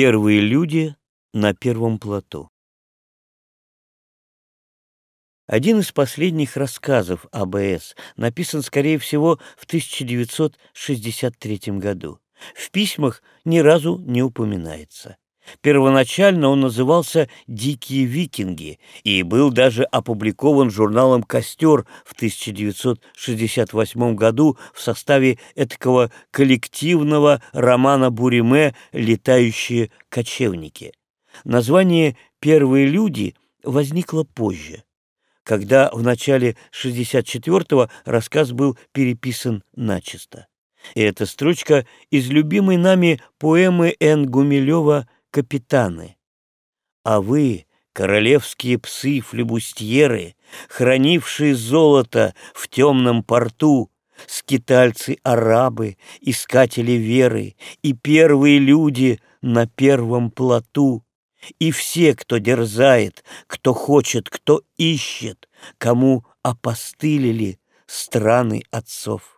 Первые люди на первом плоту. Один из последних рассказов АБС написан, скорее всего, в 1963 году. В письмах ни разу не упоминается. Первоначально он назывался «Дикие викинги» и был даже опубликован журналом «Костер» в 1968 году в составе этакого коллективного романа Буриме «Летающие кочевники». Название «Первые люди» возникло позже, когда в начале 64-го рассказ был переписан начисто. И эта строчка из любимой нами поэмы Н. Гумилева «Капитаны». А вы, королевские псы-флебустьеры, хранившие золото в темном порту, скитальцы-арабы, искатели веры и первые люди на первом плоту, и все, кто дерзает, кто хочет, кто ищет, кому опостылили страны отцов.